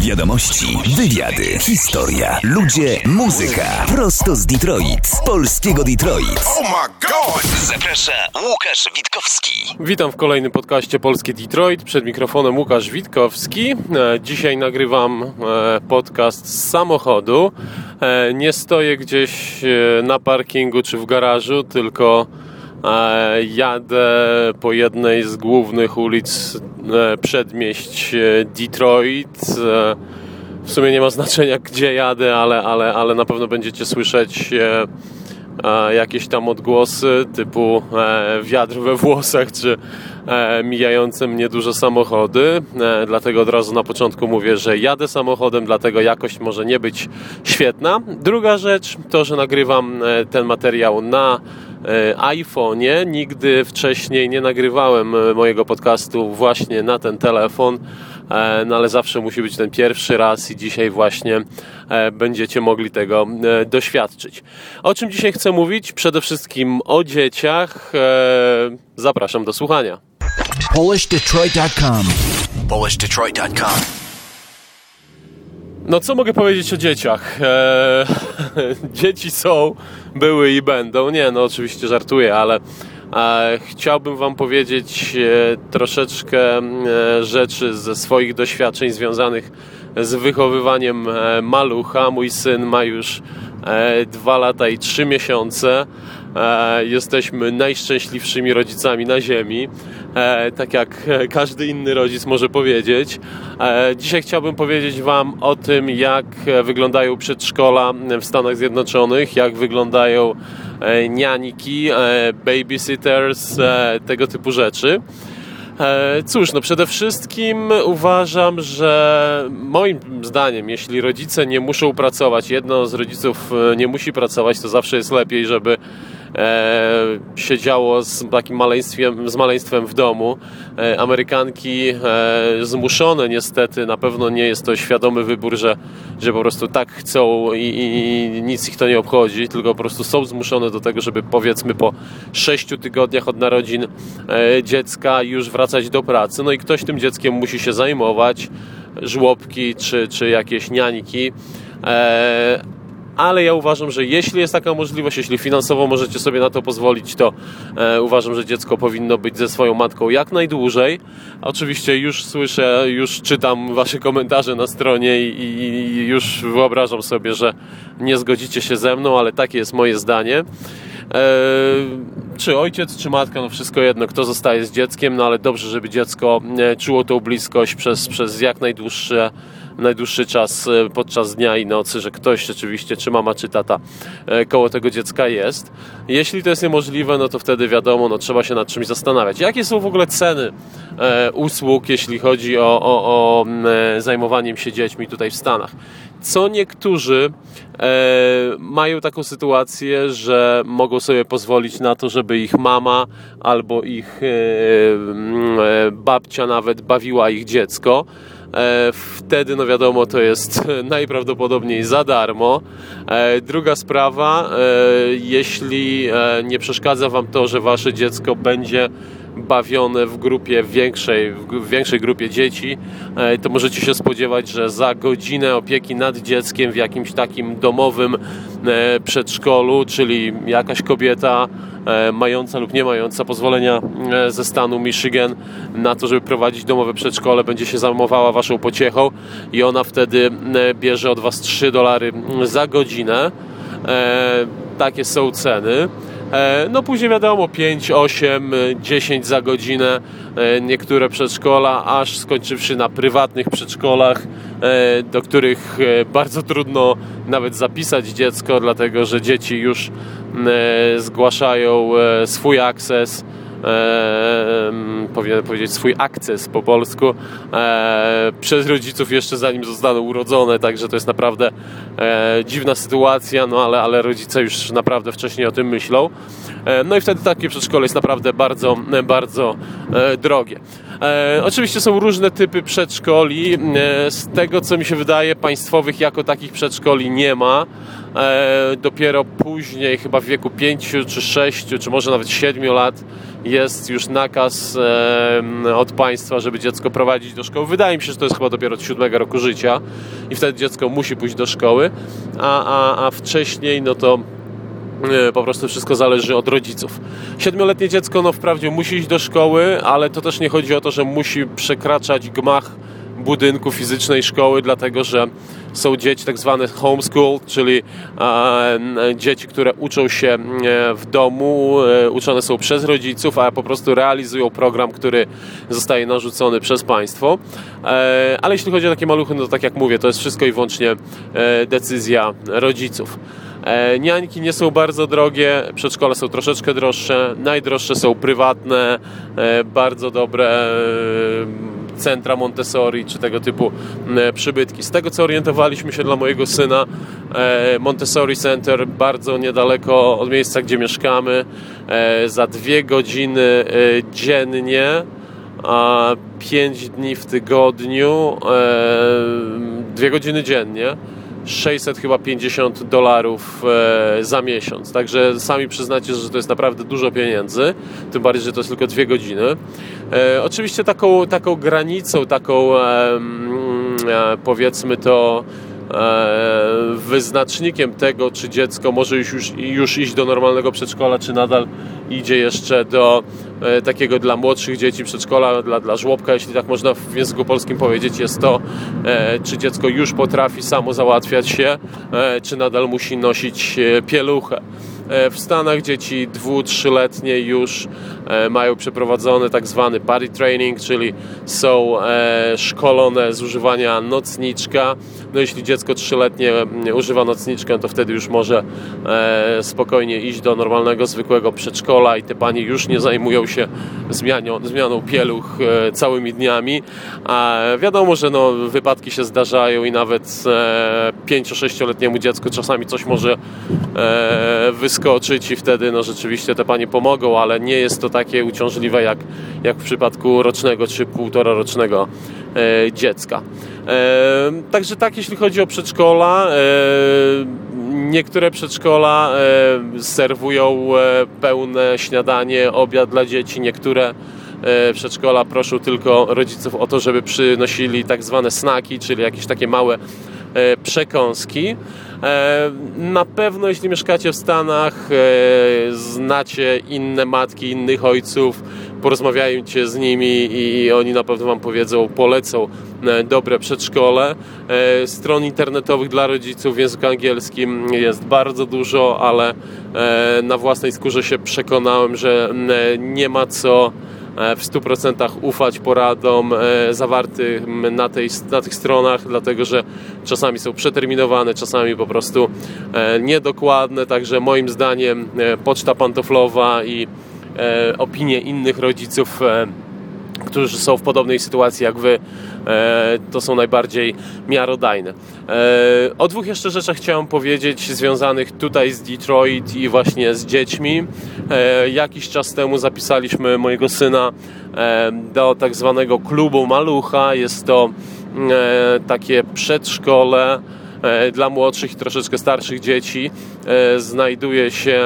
Wiadomości, wywiady, historia, ludzie, muzyka. Prosto z Detroit, z polskiego Detroit. Oh my god! Zaprasza Łukasz Witkowski. Witam w kolejnym podcaście Polskie Detroit. Przed mikrofonem Łukasz Witkowski. E, Dzisiaj nagrywam e, podcast z samochodu. E, Nie stoję gdzieś na parkingu czy w garażu, tylko jadę po jednej z głównych ulic e, przedmieść e, Detroit. E, W sumie nie ma znaczenia gdzie jadę, ale, ale, ale na pewno będziecie słyszeć e, e, jakieś tam odgłosy typu e, wiatr we włosach czy e, mijające mnie duże samochody. E, dlatego od razu na początku mówię, że jadę samochodem, dlatego jakość może nie być świetna. Druga rzecz to, że nagrywam e, ten materiał na e, iPhone'ie. Nigdy wcześniej nie nagrywałem e, mojego podcastu właśnie na ten telefon. E, No ale zawsze musi być ten pierwszy raz i dzisiaj właśnie e, będziecie mogli tego e, doświadczyć. O czym dzisiaj chcę mówić? Przede wszystkim o dzieciach. E, Zapraszam do słuchania. PolishDetroit.com PolishDetroit.com No co mogę powiedzieć o dzieciach? E, dzieci są, były i będą. Nie, no oczywiście żartuję, ale e, chciałbym Wam powiedzieć e, troszeczkę e, rzeczy ze swoich doświadczeń związanych z wychowywaniem e, malucha. Mój syn ma już e, dwa lata i trzy miesiące. E, jesteśmy najszczęśliwszymi rodzicami na ziemi, tak jak e, każdy inny rodzic może powiedzieć. E, dzisiaj chciałbym powiedzieć Wam o tym, jak e, wyglądają przedszkola w Stanach Zjednoczonych, jak wyglądają e, nianiki, e, babysitters, e, tego typu rzeczy. E, Cóż, no przede wszystkim uważam, że moim zdaniem, jeśli rodzice nie muszą pracować, jedno z rodziców e, nie musi pracować, to zawsze jest lepiej, żeby e, siedziało z takim maleństwem, z maleństwem w domu. E, Amerykanki e, zmuszone niestety, na pewno nie jest to świadomy wybór, że, że po prostu tak chcą i, i, nic ich to nie obchodzi, tylko po prostu są zmuszone do tego, żeby powiedzmy po sześciu tygodniach od narodzin e, dziecka już wracać do pracy. No i ktoś tym dzieckiem musi się zajmować, żłobki czy, czy jakieś niańki. Ale ja uważam, że jeśli jest taka możliwość, jeśli finansowo możecie sobie na to pozwolić, to e, uważam, że dziecko powinno być ze swoją matką jak najdłużej. Oczywiście już słyszę, już czytam Wasze komentarze na stronie i, i, i już wyobrażam sobie, że nie zgodzicie się ze mną, ale takie jest moje zdanie. E, czy ojciec, czy matka, no wszystko jedno, kto zostaje z dzieckiem, no ale dobrze, żeby dziecko e, czuło tą bliskość przez, przez jak najdłuższe, najdłuższy czas e, podczas dnia i nocy, że ktoś rzeczywiście, czy mama, czy tata e, koło tego dziecka jest. Jeśli to jest niemożliwe, no to wtedy wiadomo, no trzeba się nad czymś zastanawiać. Jakie są w ogóle ceny e, usług, jeśli chodzi o, o, o zajmowaniem się dziećmi tutaj w Stanach? Co niektórzy mają taką sytuację, że mogą sobie pozwolić na to, żeby ich mama albo ich babcia nawet bawiła ich dziecko. E, wtedy, no wiadomo, to jest najprawdopodobniej za darmo. E, druga sprawa, e, jeśli nie przeszkadza Wam to, że Wasze dziecko będzie bawione w grupie większej, w większej grupie dzieci, e, to możecie się spodziewać, że za godzinę opieki nad dzieckiem w jakimś takim domowym e, przedszkolu, czyli jakaś kobieta e, mająca lub nie mająca pozwolenia ze stanu Michigan na to, żeby prowadzić domowe przedszkole, będzie się zajmowała waszą pociechą i ona wtedy bierze od was 3 dolary za godzinę. Takie są ceny. E, No później wiadomo 5, 8, e, 10 za godzinę e, niektóre przedszkola, aż skończywszy na prywatnych przedszkolach, e, do których bardzo trudno nawet zapisać dziecko, dlatego że dzieci już zgłaszają swój akces powinienem powiedzieć swój akces po polsku e, przez rodziców jeszcze zanim zostaną urodzone, także to jest naprawdę e, dziwna sytuacja, no ale, ale rodzice już naprawdę wcześniej o tym myślą. E, no i wtedy takie przedszkole jest naprawdę bardzo, bardzo drogie. E, oczywiście są różne typy przedszkoli. E, z tego co mi się wydaje, państwowych jako takich przedszkoli nie ma. E, dopiero później, chyba w wieku 5 czy 6, czy może nawet 7 lat, jest już nakaz od państwa, żeby dziecko prowadzić do szkoły. Wydaje mi się, że to jest chyba dopiero od 7 roku życia i wtedy dziecko musi pójść do szkoły, a, a, a wcześniej no to po prostu wszystko zależy od rodziców. Siedmioletnie dziecko, no wprawdzie musi iść do szkoły, ale to też nie chodzi o to, że musi przekraczać gmach budynku fizycznej szkoły, dlatego że są dzieci tak zwane homeschool, czyli e, dzieci, które uczą się e, w domu, e, uczone są przez rodziców, a po prostu realizują program, który zostaje narzucony przez państwo. E, ale jeśli chodzi o takie maluchy, no tak jak mówię, to jest wszystko i wyłącznie e, decyzja rodziców. E, niańki nie są bardzo drogie, przedszkole są troszeczkę droższe, najdroższe są prywatne, e, bardzo dobre e, centra Montessori czy tego typu przybytki. Z tego co orientowaliśmy się dla mojego syna, Montessori Center bardzo niedaleko od miejsca, gdzie mieszkamy, za dwie godziny dziennie, a pięć dni w tygodniu, dwie godziny dziennie 600 chyba 50 dolarów e, za miesiąc. Także sami przyznacie, że to jest naprawdę dużo pieniędzy, tym bardziej, że to jest tylko dwie godziny. E, oczywiście taką, taką granicą, taką e, powiedzmy to wyznacznikiem tego, czy dziecko może już, już, iść do normalnego przedszkola, czy nadal idzie jeszcze do e, takiego dla młodszych dzieci przedszkola, dla, dla żłobka, jeśli tak można w języku polskim powiedzieć, jest to, e, czy dziecko już potrafi samo załatwiać się, e, czy nadal musi nosić pieluchę. W Stanach dzieci dwu, trzyletnie już mają przeprowadzony tak zwany body training, czyli są szkolone z używania nocniczka. No jeśli dziecko trzyletnie używa nocniczkę, to wtedy już może spokojnie iść do normalnego, zwykłego przedszkola i te panie już nie zajmują się zmianą, zmianą pieluch e, całymi dniami. A wiadomo, że no, wypadki się zdarzają i nawet e, 5-6-letniemu dziecku czasami coś może e, wyskoczyć i wtedy no, rzeczywiście te panie pomogą, ale nie jest to takie uciążliwe jak, jak w przypadku rocznego czy półtora rocznego e, dziecka. E, także tak, jeśli chodzi o przedszkola, e, Niektóre przedszkola e, serwują e, pełne śniadanie, obiad dla dzieci, niektóre e, przedszkola proszą tylko rodziców o to, żeby przynosili tak zwane snaki, czyli jakieś takie małe przekąski. Na pewno, jeśli mieszkacie w Stanach, znacie inne matki, innych ojców, porozmawiajcie z nimi i oni na pewno Wam powiedzą, polecą e, dobre przedszkole. E, stron internetowych dla rodziców w języku angielskim jest bardzo dużo, ale e, na własnej skórze się przekonałem, że nie ma co w 100% ufać poradom zawartym na, tej, na tych stronach, dlatego że czasami są przeterminowane, czasami po prostu niedokładne. Także moim zdaniem poczta pantoflowa i e, opinie innych rodziców, e, którzy są w podobnej sytuacji jak wy, e, to są najbardziej miarodajne. E, o dwóch jeszcze rzeczach chciałem powiedzieć, związanych tutaj z Detroit i właśnie z dziećmi. E, jakiś czas temu zapisaliśmy mojego syna e, do tak zwanego klubu malucha. Jest to takie przedszkole E, dla młodszych i troszeczkę starszych dzieci. E, znajduje się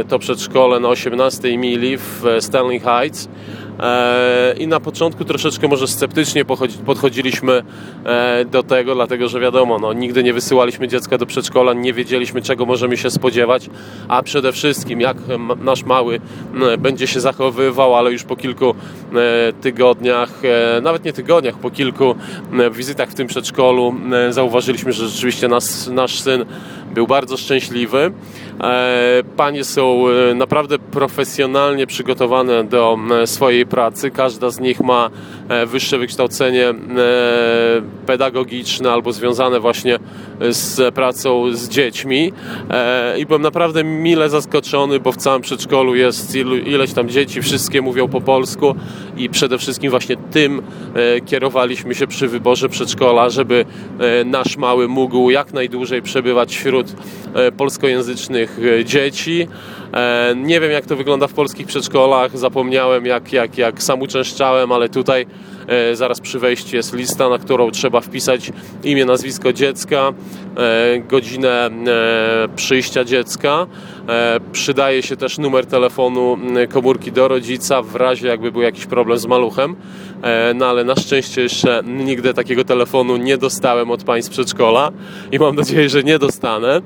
e, to przedszkole na 18 mili w Stanley Heights. E, i na początku troszeczkę może sceptycznie podchodziliśmy e, do tego, dlatego że wiadomo, no, nigdy nie wysyłaliśmy dziecka do przedszkola, nie wiedzieliśmy czego możemy się spodziewać, a przede wszystkim jak nasz mały będzie się zachowywał, ale już po kilku e, tygodniach, nawet nie tygodniach, po kilku wizytach w tym przedszkolu zauważyliśmy, że rzeczywiście nas, nasz syn był bardzo szczęśliwy. Panie są naprawdę profesjonalnie przygotowane do swojej pracy. Każda z nich ma e, wyższe wykształcenie e, pedagogiczne albo związane właśnie z pracą z dziećmi. E, I byłem naprawdę mile zaskoczony, bo w całym przedszkolu jest ileś tam dzieci, wszystkie mówią po polsku i przede wszystkim właśnie tym kierowaliśmy się przy wyborze przedszkola, żeby nasz mały mógł jak najdłużej przebywać wśród wśród polskojęzycznych dzieci. Nie wiem, jak to wygląda w polskich przedszkolach. Zapomniałem, jak, jak, jak sam uczęszczałem, ale tutaj E, zaraz przy wejściu jest lista, na którą trzeba wpisać imię, nazwisko dziecka, e, godzinę e, przyjścia dziecka. Przydaje się też numer telefonu komórki do rodzica w razie jakby był jakiś problem z maluchem. No ale na szczęście jeszcze nigdy takiego telefonu nie dostałem od państw przedszkola i mam nadzieję, że nie dostanę.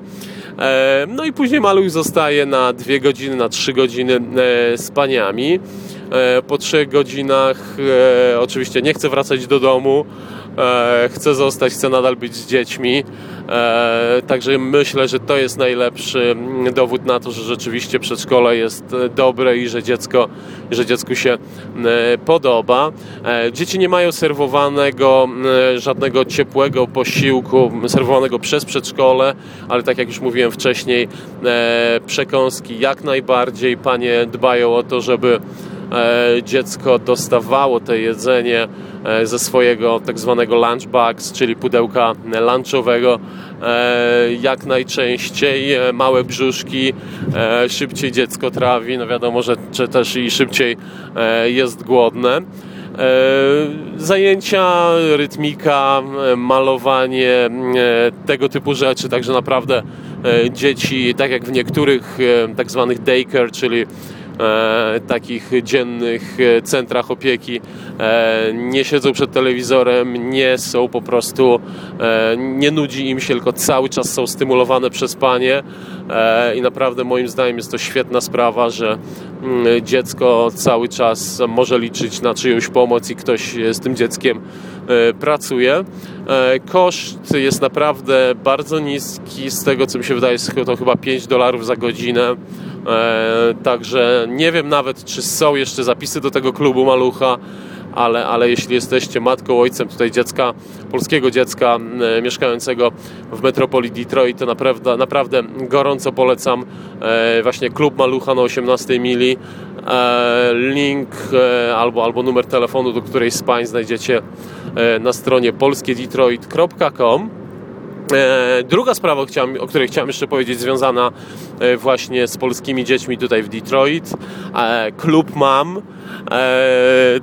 No i później maluch zostaje na dwie godziny, na trzy godziny z paniami. E, po trzech godzinach e, oczywiście nie chcę wracać do domu, e, chcę zostać, chcę nadal być z dziećmi. Także myślę, że to jest najlepszy dowód na to, że rzeczywiście przedszkole jest dobre i że dziecko, że dziecku się podoba. Dzieci nie mają serwowanego żadnego ciepłego posiłku, serwowanego przez przedszkole, ale tak jak już mówiłem wcześniej, przekąski jak najbardziej. Panie dbają o to, żeby E, dziecko dostawało to jedzenie e, ze swojego tak zwanego lunchbox, czyli pudełka lunchowego, e, jak najczęściej małe brzuszki, szybciej dziecko trawi, no wiadomo, że też i szybciej jest głodne. Zajęcia, rytmika, malowanie, tego typu rzeczy, także naprawdę dzieci, tak jak w niektórych tak zwanych daycare, czyli e, takich dziennych e, centrach opieki e, nie siedzą przed telewizorem, nie są po prostu, e, nie nudzi im się, tylko cały czas są stymulowane przez panie e, i naprawdę moim zdaniem jest to świetna sprawa, że mm, dziecko cały czas może liczyć na czyjąś pomoc i ktoś z tym dzieckiem e, pracuje. Koszt jest naprawdę bardzo niski, z tego co mi się wydaje, to chyba 5 dolarów za godzinę. E, także nie wiem nawet, czy są jeszcze zapisy do tego klubu malucha, ale, ale jeśli jesteście matką, ojcem tutaj dziecka, polskiego dziecka e, mieszkającego w metropolii Detroit, to naprawdę, naprawdę gorąco polecam e, właśnie klub malucha na 18 mili. Link albo, albo numer telefonu do którejś z pań znajdziecie na stronie polskiedetroit.com. E, druga sprawa, o której chciałem jeszcze powiedzieć, związana e, właśnie z polskimi dziećmi tutaj w Detroit. E, klub Mam,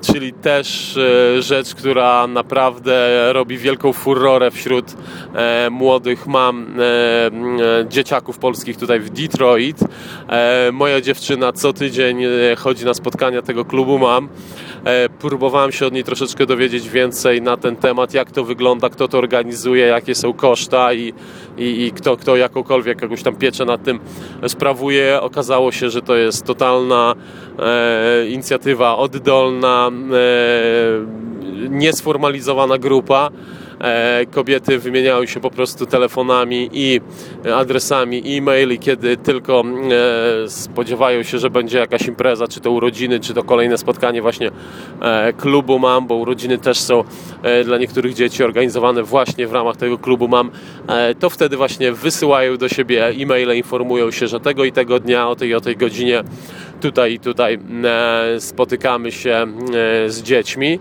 czyli też rzecz, która naprawdę robi wielką furorę wśród młodych mam dzieciaków polskich tutaj w Detroit. Moja dziewczyna co tydzień chodzi na spotkania tego klubu Mam. Próbowałem się od niej troszeczkę dowiedzieć więcej na ten temat, jak to wygląda, kto to organizuje, jakie są koszty i, i, i kto, kto jakąkolwiek jakąś tam pieczę nad tym sprawuje. Okazało się, że to jest totalna e, inicjatywa oddolna, e, niesformalizowana grupa kobiety wymieniały się po prostu telefonami i adresami e-mail i kiedy tylko e, spodziewają się, że będzie jakaś impreza, czy to urodziny, czy to kolejne spotkanie właśnie e, klubu MAM, bo urodziny też są dla niektórych dzieci organizowane właśnie w ramach tego klubu MAM, to wtedy właśnie wysyłają do siebie e-maile, informują się, że tego i tego dnia o tej i o tej godzinie tutaj i tutaj spotykamy się z dziećmi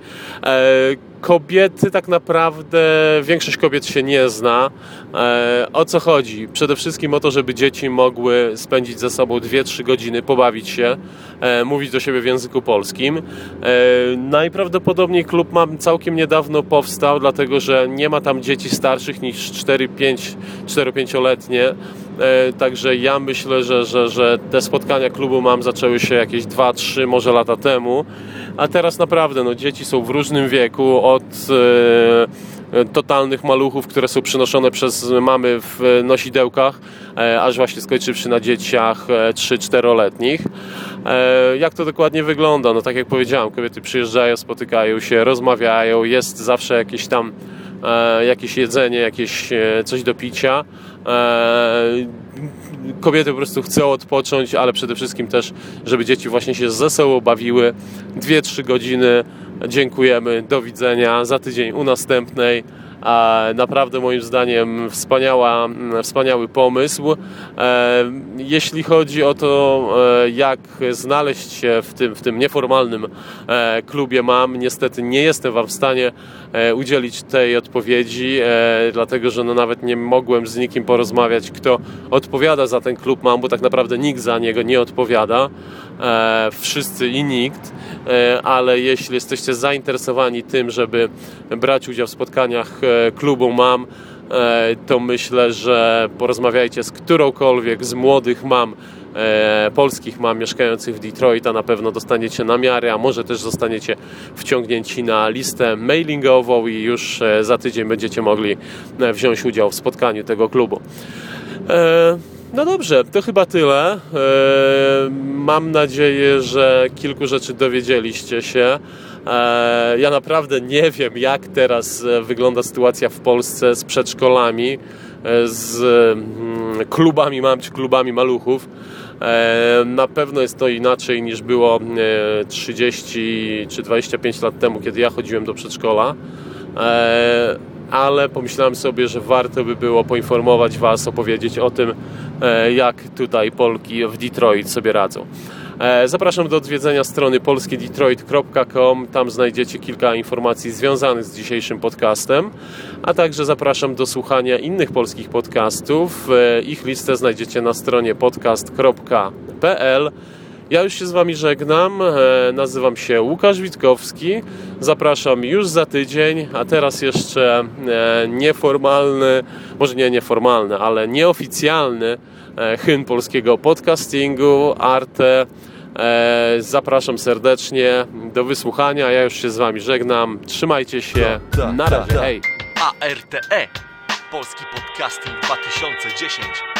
kobiety tak naprawdę, większość kobiet się nie zna. E, o co chodzi? Przede wszystkim o to, żeby dzieci mogły spędzić ze sobą 2-3 godziny, pobawić się, e, mówić do siebie w języku polskim. E, najprawdopodobniej klub mam całkiem niedawno powstał, dlatego że nie ma tam dzieci starszych niż 4-5-letnie. Także ja myślę, że, że, że te spotkania klubu mam zaczęły się jakieś 2-3 może lata temu, a teraz naprawdę no, dzieci są w różnym wieku, od e, totalnych maluchów, które są przynoszone przez mamy w nosidełkach, e, aż właśnie skończywszy na dzieciach 3-4-letnich. E, jak to dokładnie wygląda? No tak jak powiedziałem, kobiety przyjeżdżają, spotykają się, rozmawiają, jest zawsze jakieś tam jakieś jedzenie, jakieś coś do picia kobiety po prostu chcą odpocząć, ale przede wszystkim też, żeby dzieci właśnie się ze sobą bawiły. Dwie, trzy godziny. Dziękujemy, do widzenia. Za tydzień u następnej. Naprawdę moim zdaniem wspaniała, wspaniały pomysł. E, jeśli chodzi o to, e, jak znaleźć się w tym, w tym nieformalnym e, klubie MAM, niestety nie jestem Wam w stanie udzielić tej odpowiedzi, dlatego że no nawet nie mogłem z nikim porozmawiać, kto odpowiada za ten klub mam, bo tak naprawdę nikt za niego nie odpowiada. E, wszyscy i nikt, e, ale jeśli jesteście zainteresowani tym, żeby brać udział w spotkaniach e, klubu mam, e, to myślę, że porozmawiajcie z którąkolwiek z młodych mam e, polskich mam mieszkających w Detroit, a na pewno dostaniecie namiary, a może też zostaniecie wciągnięci na listę mailingową i już e, za tydzień będziecie mogli wziąć udział w spotkaniu tego klubu. E, no dobrze, to chyba tyle. E, mam nadzieję, że kilku rzeczy dowiedzieliście się. E, ja naprawdę nie wiem, jak teraz e, wygląda sytuacja w Polsce z przedszkolami, z mm, klubami mam czy klubami maluchów. Na pewno jest to inaczej niż było e, 30 czy 25 lat temu, kiedy ja chodziłem do przedszkola. Ale pomyślałem sobie, że warto by było poinformować Was, opowiedzieć o tym, e, jak tutaj Polki w Detroit sobie radzą. E, Zapraszam do odwiedzenia strony polskiedetroit.com. Tam znajdziecie kilka informacji związanych z dzisiejszym podcastem, a także zapraszam do słuchania innych polskich podcastów. E, Ich listę znajdziecie na stronie podcast.pl. Ja już się z Wami żegnam. E, Nazywam się Łukasz Witkowski. Zapraszam już za tydzień, a teraz jeszcze e, nieformalny, może nie nieformalny, ale nieoficjalny e, hymn polskiego podcastingu, Arte. Zapraszam serdecznie do wysłuchania. Ja już się z Wami żegnam. Trzymajcie się. Na razie. Hej. ARTE Polski Podcasting 2010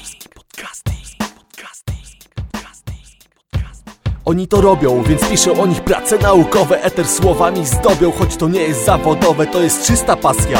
oni to robią, więc piszę o nich prace naukowe. Eter słowami zdobią, choć to nie jest zawodowe To jest czysta pasja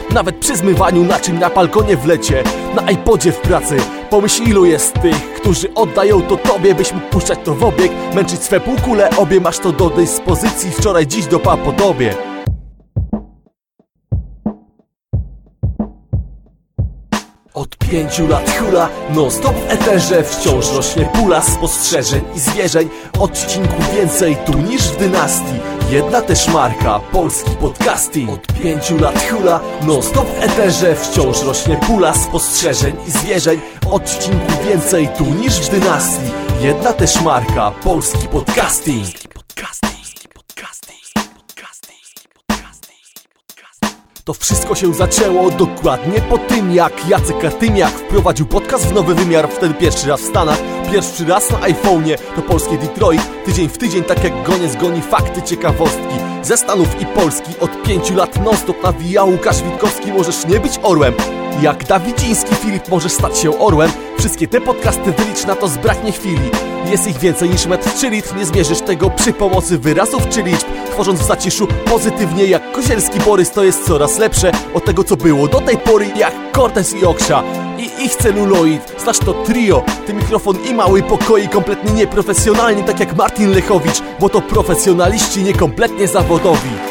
Nawet przy zmywaniu naczyń na balkonie w lecie Na iPodzie w pracy. Pomyśl ilu jest tych, którzy oddają to tobie Byś mógł puszczać to w obieg Męczyć swe półkule obie. Masz to do dyspozycji Wczoraj, dziś dopa podobie Od pięciu lat hula, non stop w eterze Wciąż rośnie pula spostrzeżeń i zwierzeń. Odcinków więcej tu niż w dynastii Jedna też marka, polski podcasting. Od pięciu lat hula, non stop w eterze. Wciąż rośnie pula spostrzeżeń i zwierzeń. Odcinków więcej tu niż w dynastii. Jedna też marka, polski podcasting. To wszystko się zaczęło dokładnie po tym, jak Jacek Kartymiak wprowadził podcast w nowy wymiar, wtedy pierwszy raz w Stanach, pierwszy raz na iPhone'ie, to polskie Detroit, tydzień w tydzień, tak jak goniec goni fakty, ciekawostki. Ze Stanów i Polski od pięciu lat non-stop nawija Łukasz Witkowski, możesz nie być orłem. Jak Dawidziński Filip możesz stać się orłem Wszystkie te podcasty wylicz na to zbraknie chwili. Jest ich więcej niż metr czy litr Nie zmierzysz tego przy pomocy wyrazów czy liczb. Tworząc w zaciszu pozytywnie jak Kozielski Borys To jest coraz lepsze od tego co było do tej pory Jak Cortez i Oksza. I ich celuloid. Znasz to trio, ty mikrofon i mały pokoi Kompletnie nieprofesjonalni tak jak Martin Lechowicz Bo to profesjonaliści niekompletnie zawodowi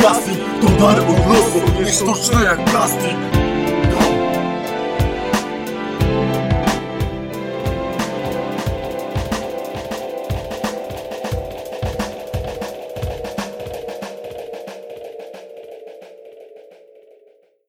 Podcasting To dar od losu, nie sztuczny jak plastik